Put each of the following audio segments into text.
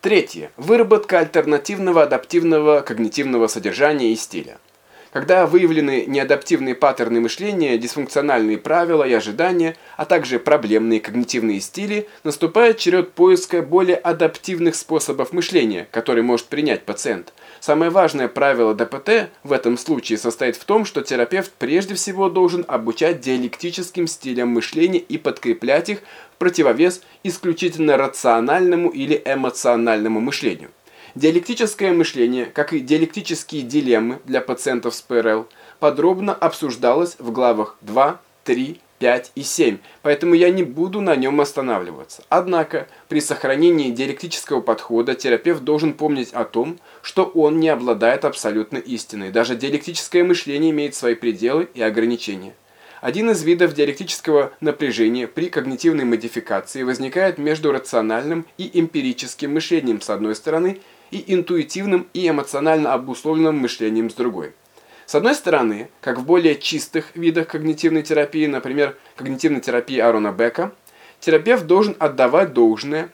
Третье. Выработка альтернативного адаптивного когнитивного содержания и стиля. Когда выявлены неадаптивные паттерны мышления, дисфункциональные правила и ожидания, а также проблемные когнитивные стили, наступает черед поиска более адаптивных способов мышления, которые может принять пациент. Самое важное правило ДПТ в этом случае состоит в том, что терапевт прежде всего должен обучать диалектическим стилям мышления и подкреплять их в противовес исключительно рациональному или эмоциональному мышлению. Диалектическое мышление, как и диалектические дилеммы для пациентов с ПРЛ, подробно обсуждалось в главах 2, 3, 5 и 7, поэтому я не буду на нем останавливаться. Однако, при сохранении диалектического подхода терапевт должен помнить о том, что он не обладает абсолютной истиной. Даже диалектическое мышление имеет свои пределы и ограничения. Один из видов диалектического напряжения при когнитивной модификации возникает между рациональным и эмпирическим мышлением с одной стороны и интуитивным и эмоционально обусловленным мышлением с другой. С одной стороны, как в более чистых видах когнитивной терапии, например, когнитивной терапии Арона Бека, терапевт должен отдавать должное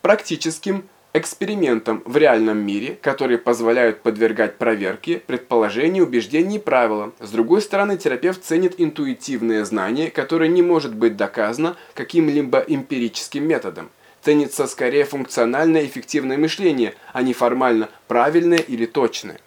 практическим экспериментам в реальном мире, которые позволяют подвергать проверке предположений, убеждений и правилам. С другой стороны, терапевт ценит интуитивное знание, которое не может быть доказано каким-либо эмпирическим методом ценится скорее функциональное эффективное мышление, а не формально правильное или точное.